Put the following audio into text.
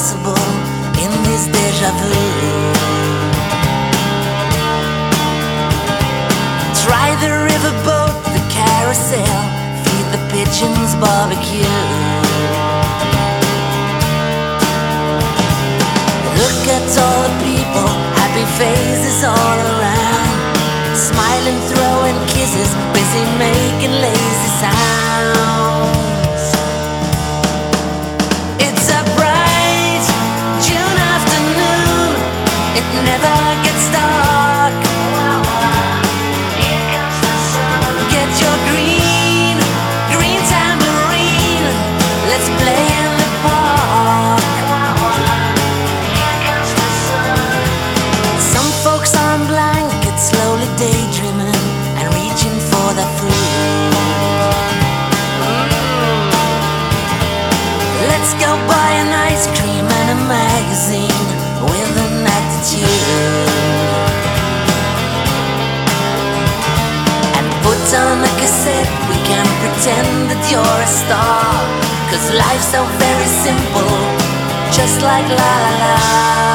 impossible in this deja vu. Try the riverboat, the carousel, feed the pigeons barbecue. Look at all the people, happy faces all around, smiling, throwing kisses, busy making lazy sounds. With an attitude. And put on a cassette, we can pretend that you're a star. Cause life's so very simple, just like la la la.